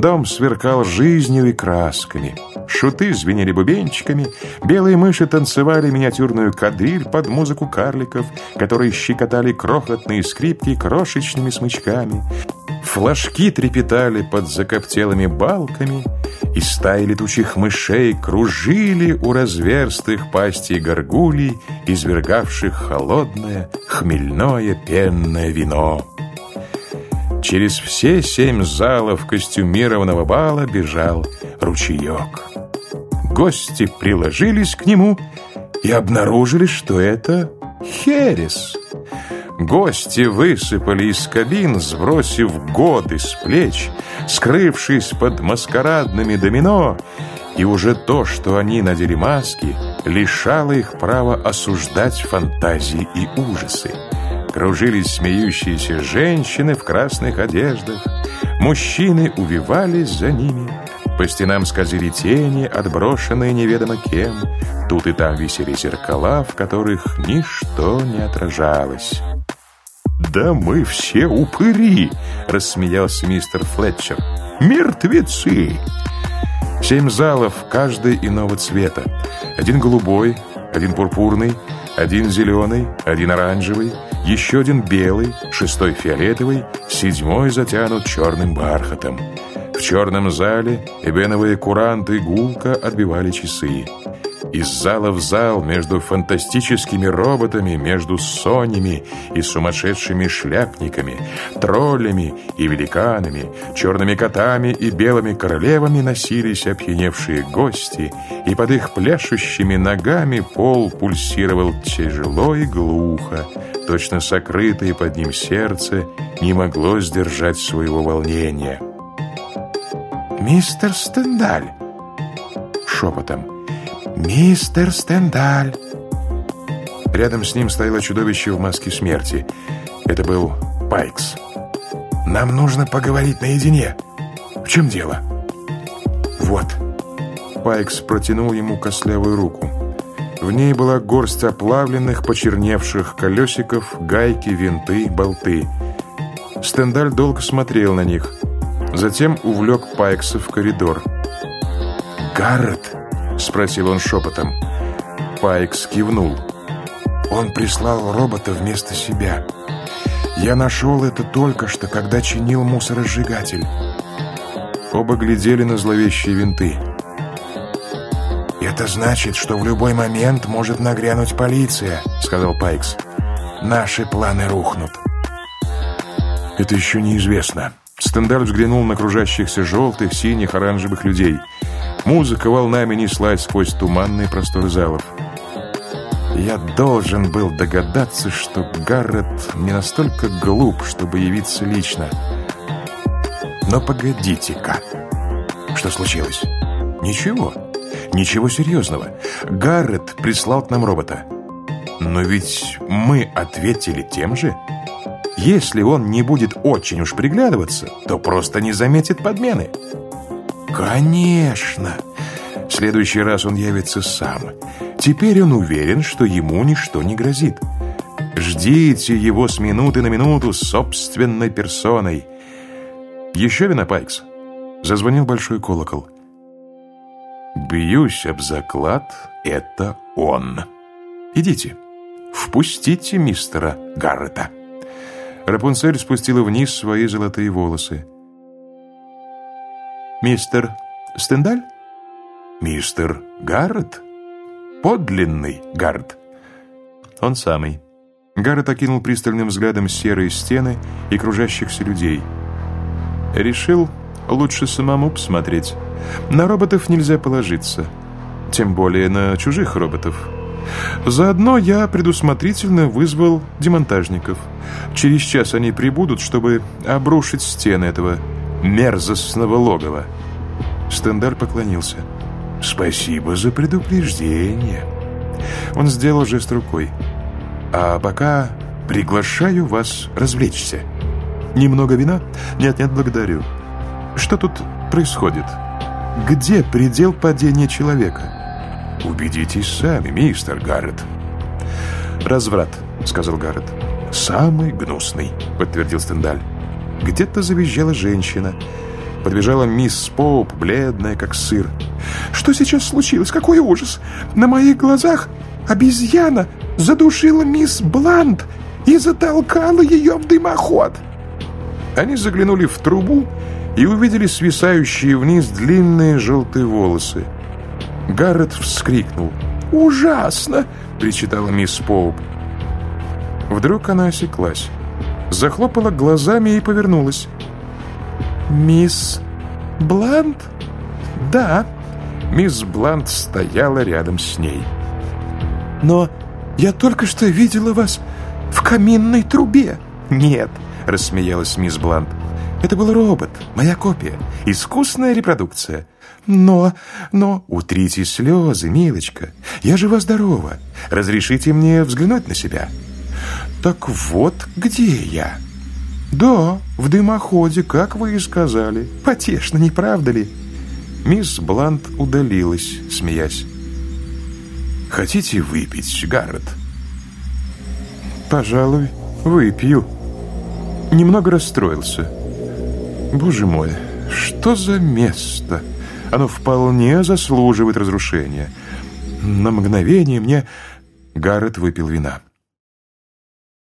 Дом сверкал жизнью и красками. Шуты звенели бубенчиками, белые мыши танцевали миниатюрную кадриль под музыку карликов, которые щекотали крохотные скрипки крошечными смычками. Флажки трепетали под закоптелыми балками, и стаи летучих мышей кружили у разверстых пастей горгулей, извергавших холодное, хмельное пенное вино. Через все семь залов костюмированного бала бежал ручеек. Гости приложились к нему и обнаружили, что это Херес. Гости высыпали из кабин, сбросив годы с плеч, скрывшись под маскарадными домино, и уже то, что они надели маски, лишало их права осуждать фантазии и ужасы. Кружились смеющиеся женщины в красных одеждах. Мужчины увивались за ними. По стенам скользили тени, отброшенные неведомо кем. Тут и там висели зеркала, в которых ничто не отражалось. «Да мы все упыри!» — рассмеялся мистер Флетчер. «Мертвецы!» Семь залов, каждый иного цвета. Один голубой, один пурпурный, один зеленый, один оранжевый — еще один белый, шестой фиолетовый, седьмой затянут черным бархатом. В черном зале эбеновые куранты гулко отбивали часы. Из зала в зал между фантастическими роботами, между сонями и сумасшедшими шляпниками, троллями и великанами, черными котами и белыми королевами носились опьяневшие гости, и под их пляшущими ногами пол пульсировал тяжело и глухо, точно сокрытое под ним сердце не могло сдержать своего волнения. «Мистер Стендаль!» Шепотом. «Мистер Стендаль!» Рядом с ним стояло чудовище в маске смерти. Это был Пайкс. «Нам нужно поговорить наедине. В чем дело?» «Вот». Пайкс протянул ему костлявую руку. В ней была горсть оплавленных, почерневших колесиков, гайки, винты, болты. Стендаль долго смотрел на них. Затем увлек Пайкса в коридор. «Гаррет!» Спросил он шепотом. Пайкс кивнул. Он прислал робота вместо себя. Я нашел это только что, когда чинил мусоросжигатель. Оба глядели на зловещие винты. «Это значит, что в любой момент может нагрянуть полиция», — сказал Пайкс. «Наши планы рухнут». «Это еще неизвестно». Стендарт взглянул на кружащихся желтых, синих, оранжевых людей — Музыка волнами неслась сквозь туманные просторы залов. Я должен был догадаться, что Гаррет не настолько глуп, чтобы явиться лично. Но погодите-ка. Что случилось? Ничего. Ничего серьезного. Гаррет прислал к нам робота. Но ведь мы ответили тем же. Если он не будет очень уж приглядываться, то просто не заметит подмены. Конечно! В следующий раз он явится сам. Теперь он уверен, что ему ничто не грозит. Ждите его с минуты на минуту собственной персоной. Еще вина, Пайкс? Зазвонил большой колокол. Бьюсь об заклад, это он. Идите, впустите мистера Гаррета. Рапунцель спустила вниз свои золотые волосы. «Мистер Стендаль?» «Мистер Гаррет?» «Подлинный Гаррет?» «Он самый». Гаррет окинул пристальным взглядом серые стены и кружащихся людей. Решил лучше самому посмотреть. На роботов нельзя положиться. Тем более на чужих роботов. Заодно я предусмотрительно вызвал демонтажников. Через час они прибудут, чтобы обрушить стены этого мерзостного логова. Стендар поклонился. «Спасибо за предупреждение». Он сделал жест рукой. «А пока приглашаю вас развлечься. Немного вина? Нет-нет, благодарю. Что тут происходит? Где предел падения человека?» «Убедитесь сами, мистер Гаррет». «Разврат», — сказал Гаррет. «Самый гнусный», — подтвердил Стендаль. Где-то завизжала женщина. Подбежала мисс Поуп, бледная, как сыр. «Что сейчас случилось? Какой ужас! На моих глазах обезьяна задушила мисс Блант и затолкала ее в дымоход!» Они заглянули в трубу и увидели свисающие вниз длинные желтые волосы. Гаррет вскрикнул. «Ужасно!» — причитала мисс Поуп. Вдруг она осеклась, захлопала глазами и повернулась. «Мисс Блант?» «Да». Мисс Блант стояла рядом с ней. «Но я только что видела вас в каминной трубе». «Нет», — рассмеялась мисс Блант. «Это был робот, моя копия, искусная репродукция». «Но, но...» «Утрите слезы, милочка. Я жива-здорова. Разрешите мне взглянуть на себя». «Так вот где я». «Да, в дымоходе, как вы и сказали. Потешно, не правда ли?» Мисс Блант удалилась, смеясь. «Хотите выпить, Гаррет?» «Пожалуй, выпью». Немного расстроился. «Боже мой, что за место? Оно вполне заслуживает разрушения. На мгновение мне...» Гаррет выпил вина.